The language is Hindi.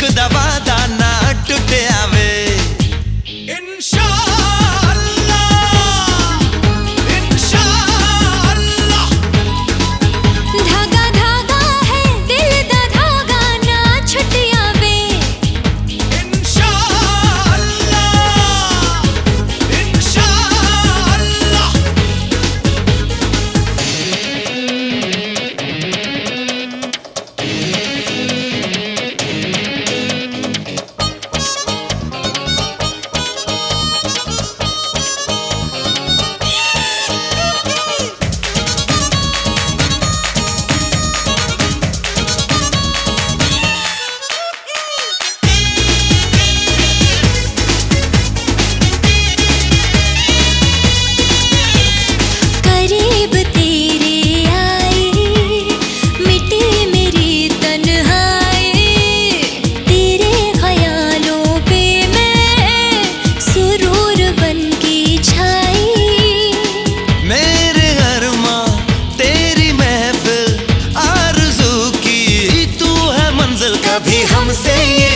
Could de avan कभी हमसे ये